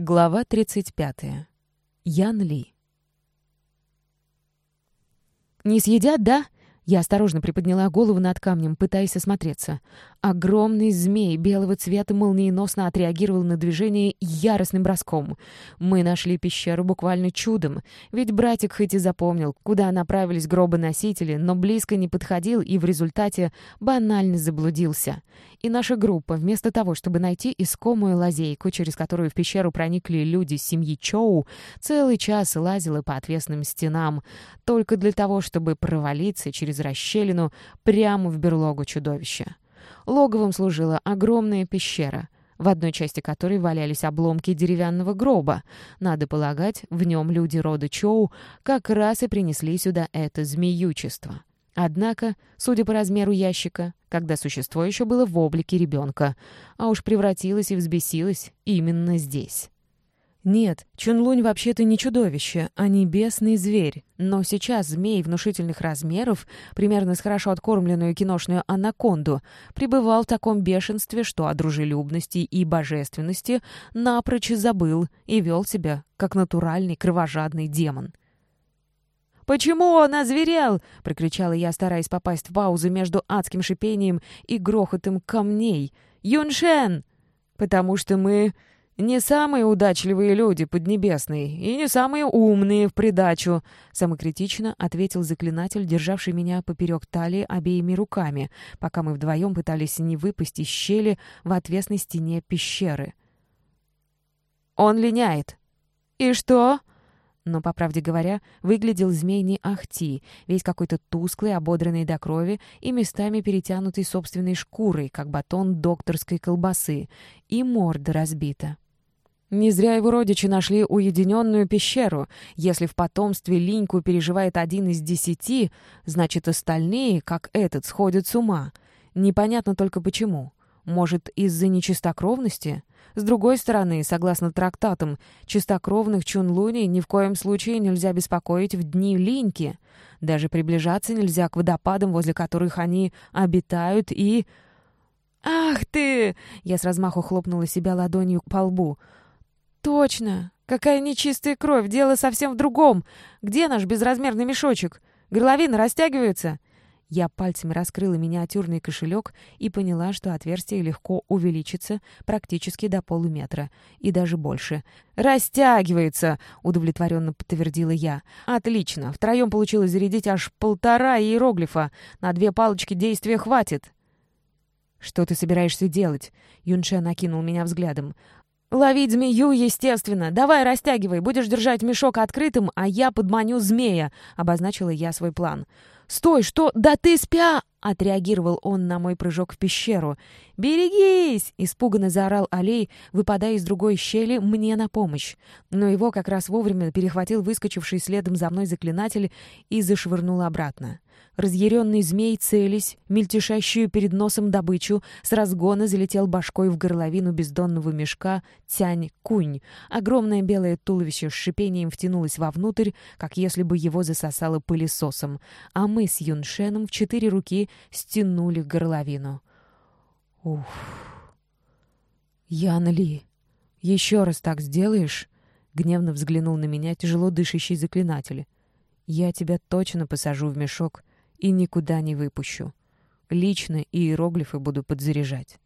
Глава 35. Ян Ли. «Не съедят, да?» Я осторожно приподняла голову над камнем, пытаясь осмотреться. Огромный змей белого цвета молниеносно отреагировал на движение яростным броском. Мы нашли пещеру буквально чудом, ведь братик хоть и запомнил, куда направились гробоносители, но близко не подходил и в результате банально заблудился. И наша группа, вместо того, чтобы найти искомую лазейку, через которую в пещеру проникли люди семьи Чоу, целый час лазила по отвесным стенам, только для того, чтобы провалиться через расщелину прямо в берлогу чудовища. Логовом служила огромная пещера, в одной части которой валялись обломки деревянного гроба. Надо полагать, в нем люди рода Чоу как раз и принесли сюда это змеючество. Однако, судя по размеру ящика, когда существо еще было в облике ребенка, а уж превратилось и взбесилось именно здесь. Нет, Чунлунь вообще-то не чудовище, а небесный зверь. Но сейчас змей внушительных размеров, примерно с хорошо откормленную киношную анаконду, пребывал в таком бешенстве, что о дружелюбности и божественности напрочь забыл и вел себя, как натуральный кровожадный демон. «Почему он озверел?» — прокричала я, стараясь попасть в паузу между адским шипением и грохотом камней. «Юншен!» «Потому что мы не самые удачливые люди поднебесные и не самые умные в придачу», — самокритично ответил заклинатель, державший меня поперек талии обеими руками, пока мы вдвоем пытались не выпасть из щели в отвесной стене пещеры. «Он линяет». «И что?» но, по правде говоря, выглядел змей не ахти, весь какой-то тусклый, ободранный до крови и местами перетянутый собственной шкурой, как батон докторской колбасы, и морда разбита. Не зря его родичи нашли уединенную пещеру. Если в потомстве линьку переживает один из десяти, значит, остальные, как этот, сходят с ума. Непонятно только почему. Может, из-за нечистокровности? С другой стороны, согласно трактатам, чистокровных чунлуней ни в коем случае нельзя беспокоить в дни линьки. Даже приближаться нельзя к водопадам, возле которых они обитают, и... «Ах ты!» — я с размаху хлопнула себя ладонью по лбу. «Точно! Какая нечистая кровь! Дело совсем в другом! Где наш безразмерный мешочек? Горловина растягивается?» Я пальцами раскрыла миниатюрный кошелек и поняла, что отверстие легко увеличится практически до полуметра и даже больше. «Растягивается!» — удовлетворенно подтвердила я. «Отлично! Втроем получилось зарядить аж полтора иероглифа. На две палочки действия хватит!» «Что ты собираешься делать?» Юнше накинул меня взглядом. «Ловить змею, естественно. Давай растягивай, будешь держать мешок открытым, а я подманю змея», — обозначила я свой план. «Стой, что? Да ты спя!» — отреагировал он на мой прыжок в пещеру. «Берегись!» — испуганно заорал Алей, выпадая из другой щели мне на помощь. Но его как раз вовремя перехватил выскочивший следом за мной заклинатель и зашвырнул обратно. Разъяренный змей, целясь, мельтешащую перед носом добычу, с разгона залетел башкой в горловину бездонного мешка Тянь-Кунь. Огромное белое туловище с шипением втянулось вовнутрь, как если бы его засосало пылесосом, а мы с Юншеном в четыре руки стянули горловину. Уф. Ян Ли, еще раз так сделаешь? Гневно взглянул на меня тяжело дышащий заклинатель. Я тебя точно посажу в мешок и никуда не выпущу. Лично иероглифы буду подзаряжать.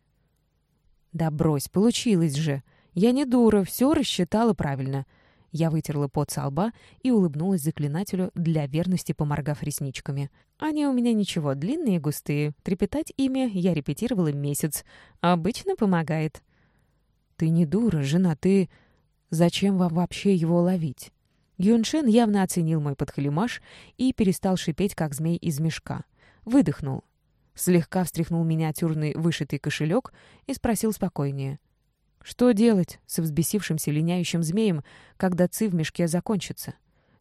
Да брось, получилось же. Я не дура, все рассчитала правильно. Я вытерла пот со лба и улыбнулась заклинателю, для верности поморгав ресничками. Они у меня ничего, длинные и густые. Трепетать ими я репетировала месяц. Обычно помогает. Ты не дура, жена, ты... Зачем вам вообще его ловить? Юншен явно оценил мой подхалимаш и перестал шипеть, как змей из мешка. Выдохнул. Слегка встряхнул миниатюрный вышитый кошелек и спросил спокойнее. «Что делать с взбесившимся линяющим змеем, когда ци в мешке закончится?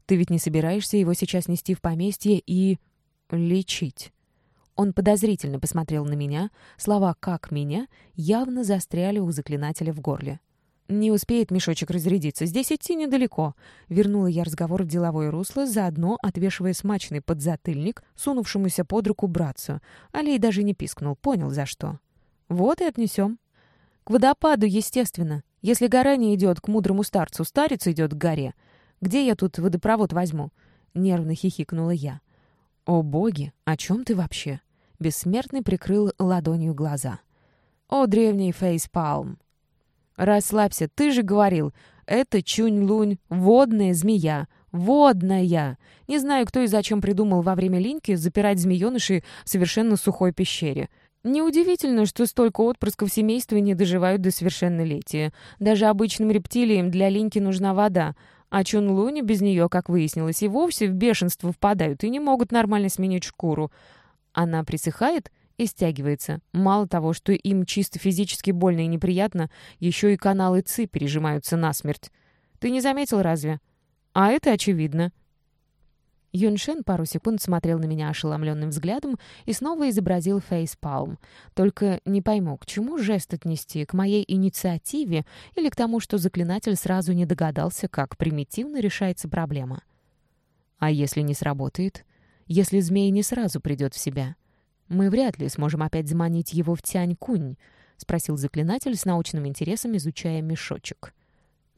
Ты ведь не собираешься его сейчас нести в поместье и... лечить?» Он подозрительно посмотрел на меня. Слова «как меня» явно застряли у заклинателя в горле. «Не успеет мешочек разрядиться. Здесь идти недалеко». Вернула я разговор в деловое русло, заодно отвешивая смачный подзатыльник, сунувшемуся под руку братцу. Алей даже не пискнул, понял за что. «Вот и отнесем». «К водопаду, естественно», Если гора не идет к мудрому старцу, старец идет к горе. Где я тут водопровод возьму?» — нервно хихикнула я. «О боги, о чем ты вообще?» Бессмертный прикрыл ладонью глаза. «О, древний фейспалм!» «Расслабься, ты же говорил, это чунь-лунь, водная змея, водная. Не знаю, кто и зачем придумал во время линьки запирать змеенышей в совершенно сухой пещере. Неудивительно, что столько отпрысков семейства не доживают до совершеннолетия. Даже обычным рептилиям для линьки нужна вода, а Чунлуни без нее, как выяснилось, и вовсе в бешенство впадают и не могут нормально сменить шкуру. Она присыхает и стягивается. Мало того, что им чисто физически больно и неприятно, еще и каналы ЦИ пережимаются насмерть. Ты не заметил разве? А это очевидно. Юншен пару секунд смотрел на меня ошеломленным взглядом и снова изобразил фейспалм. Только не пойму, к чему жест отнести, к моей инициативе или к тому, что заклинатель сразу не догадался, как примитивно решается проблема. А если не сработает? Если змей не сразу придет в себя? Мы вряд ли сможем опять заманить его в Тянь-Кунь, — спросил заклинатель с научным интересом, изучая мешочек.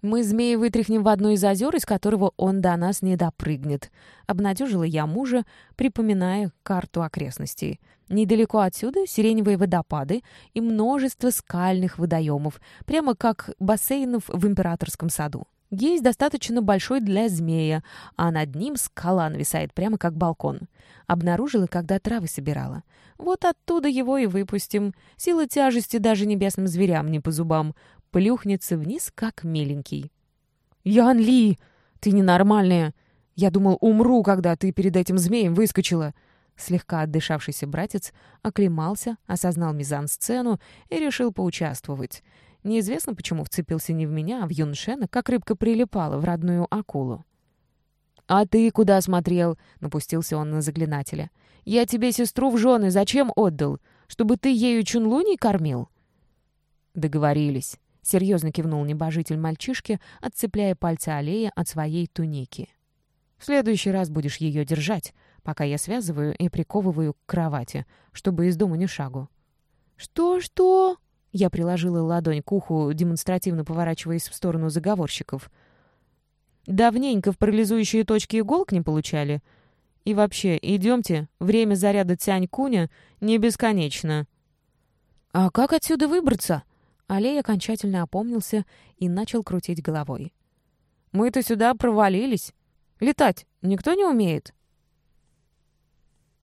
«Мы змеи вытряхнем в одно из озер, из которого он до нас не допрыгнет», — обнадежила я мужа, припоминая карту окрестностей. «Недалеко отсюда сиреневые водопады и множество скальных водоемов, прямо как бассейнов в императорском саду. Есть достаточно большой для змея, а над ним скала нависает прямо как балкон. Обнаружила, когда травы собирала. Вот оттуда его и выпустим. Сила тяжести даже небесным зверям не по зубам плюхнется вниз, как миленький. «Ян Ли, ты ненормальная! Я думал, умру, когда ты перед этим змеем выскочила!» Слегка отдышавшийся братец оклемался, осознал мизансцену и решил поучаствовать. Неизвестно, почему вцепился не в меня, а в Юншена, как рыбка прилипала в родную акулу. «А ты куда смотрел?» — напустился он на заклинателя. «Я тебе сестру в жены зачем отдал? Чтобы ты ею Чунлуней кормил?» Договорились. Серьезно кивнул небожитель мальчишки, отцепляя пальцы аллея от своей туники. «В следующий раз будешь ее держать, пока я связываю и приковываю к кровати, чтобы из дома ни шагу». «Что-что?» Я приложила ладонь к уху, демонстративно поворачиваясь в сторону заговорщиков. «Давненько в парализующие точки иголок не получали. И вообще, идемте, время заряда Тянь-Куня не бесконечно». «А как отсюда выбраться?» Алей окончательно опомнился и начал крутить головой. «Мы-то сюда провалились. Летать никто не умеет?»